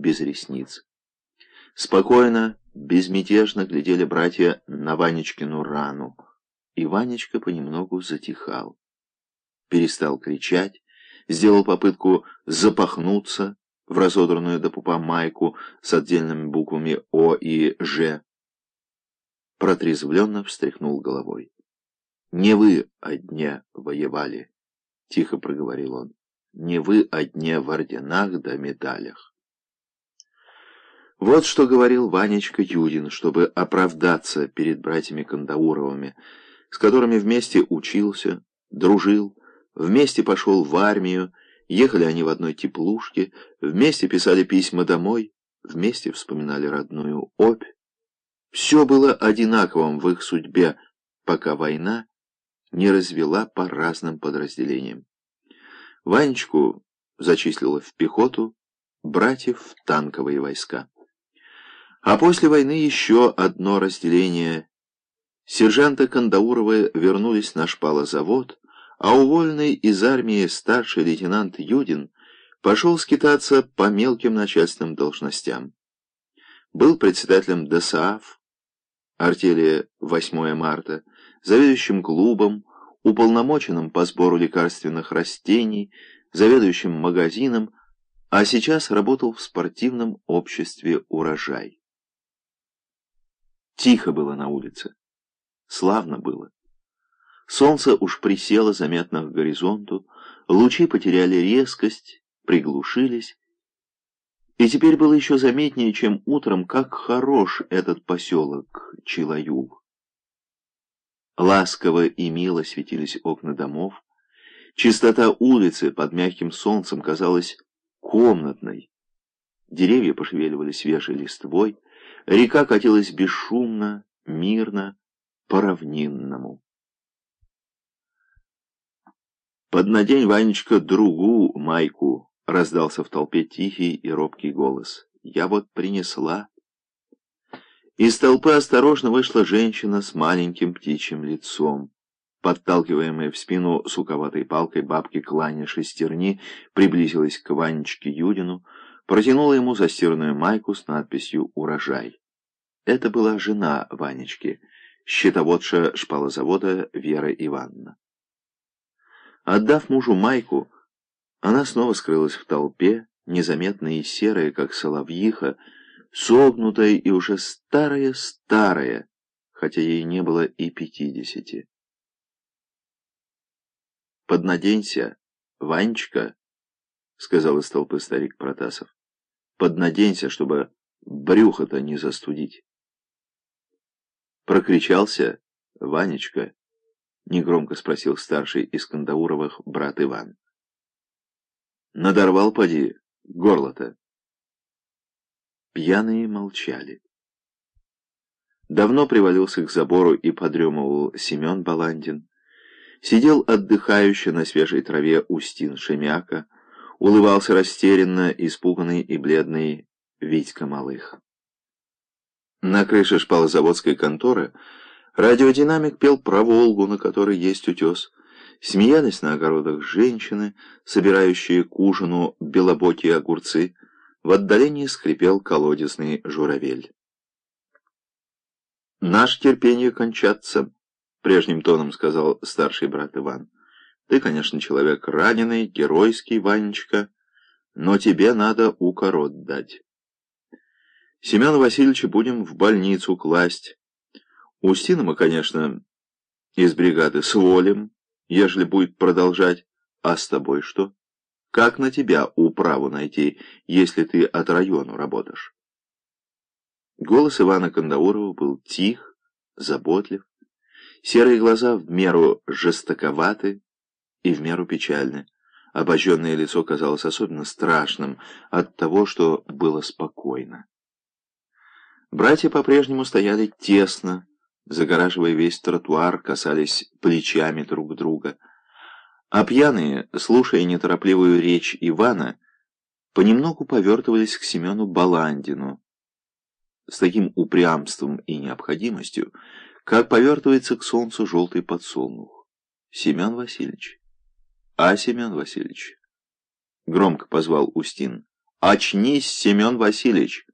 без ресниц. Спокойно, безмятежно глядели братья на Ванечкину рану, и Ванечка понемногу затихал. Перестал кричать, сделал попытку запахнуться в разодранную до пупа майку с отдельными буквами О и Ж. Протрезвленно встряхнул головой. «Не вы одни воевали», — тихо проговорил он. «Не вы одни в орденах да медалях». Вот что говорил Ванечка Юдин, чтобы оправдаться перед братьями Кандауровыми, с которыми вместе учился, дружил, вместе пошел в армию, ехали они в одной теплушке, вместе писали письма домой, вместе вспоминали родную опь. Все было одинаковым в их судьбе, пока война не развела по разным подразделениям. Ванечку зачислила в пехоту, братьев в танковые войска. А после войны еще одно разделение. Сержанты Кандаурова вернулись на шпалозавод, а уволенный из армии старший лейтенант Юдин пошел скитаться по мелким начальственным должностям. Был председателем ДСАФ, артели 8 марта, заведующим клубом, уполномоченным по сбору лекарственных растений, заведующим магазином, а сейчас работал в спортивном обществе «Урожай». Тихо было на улице. Славно было. Солнце уж присело заметно к горизонту, лучи потеряли резкость, приглушились. И теперь было еще заметнее, чем утром, как хорош этот поселок Чилаюл. Ласково и мило светились окна домов. Чистота улицы под мягким солнцем казалась комнатной. Деревья пошевеливали свежей листвой, Река катилась бесшумно, мирно, по-равнинному. «Поднадень, Ванечка, другу майку!» — раздался в толпе тихий и робкий голос. «Я вот принесла». Из толпы осторожно вышла женщина с маленьким птичьим лицом. Подталкиваемая в спину суковатой палкой бабки Кланя шестерни приблизилась к Ванечке Юдину, протянула ему застиранную майку с надписью «Урожай». Это была жена Ванечки, счетоводша шпалозавода Вера Ивановна. Отдав мужу майку, она снова скрылась в толпе, незаметная и серая, как соловьиха, согнутая и уже старая-старая, хотя ей не было и пятидесяти. «Поднаденься, Ванечка», — сказал из толпы старик Протасов поднаденься, чтобы брюхо-то не застудить. Прокричался Ванечка, негромко спросил старший из Кандауровых брат Иван. Надорвал, поди, горло-то. Пьяные молчали. Давно привалился к забору и подремывал Семен Баландин. Сидел отдыхающе на свежей траве Устин Шемяка, улыбался растерянно, испуганный и бледный Витька Малых. На крыше шпалозаводской конторы радиодинамик пел про Волгу, на которой есть утес. Смеялись на огородах женщины, собирающие к ужину белобокие огурцы. В отдалении скрипел колодезный журавель. «Наше терпение кончаться», — прежним тоном сказал старший брат Иван. Ты, конечно, человек раненый, геройский, Ванечка, но тебе надо укорот дать. Семена Васильевича будем в больницу класть. Устина мы, конечно, из бригады сволим, ежели будет продолжать. А с тобой что? Как на тебя управу найти, если ты от району работаешь? Голос Ивана Кандаурова был тих, заботлив, серые глаза в меру жестоковаты, и в меру печальны. Обожженное лицо казалось особенно страшным от того, что было спокойно. Братья по-прежнему стояли тесно, загораживая весь тротуар, касались плечами друг друга. А пьяные, слушая неторопливую речь Ивана, понемногу повертывались к Семену Баландину с таким упрямством и необходимостью, как повертывается к солнцу желтый подсолнух. Семен Васильевич. «А, Семен Васильевич?» — громко позвал Устин. Очнись, Семен Васильевич!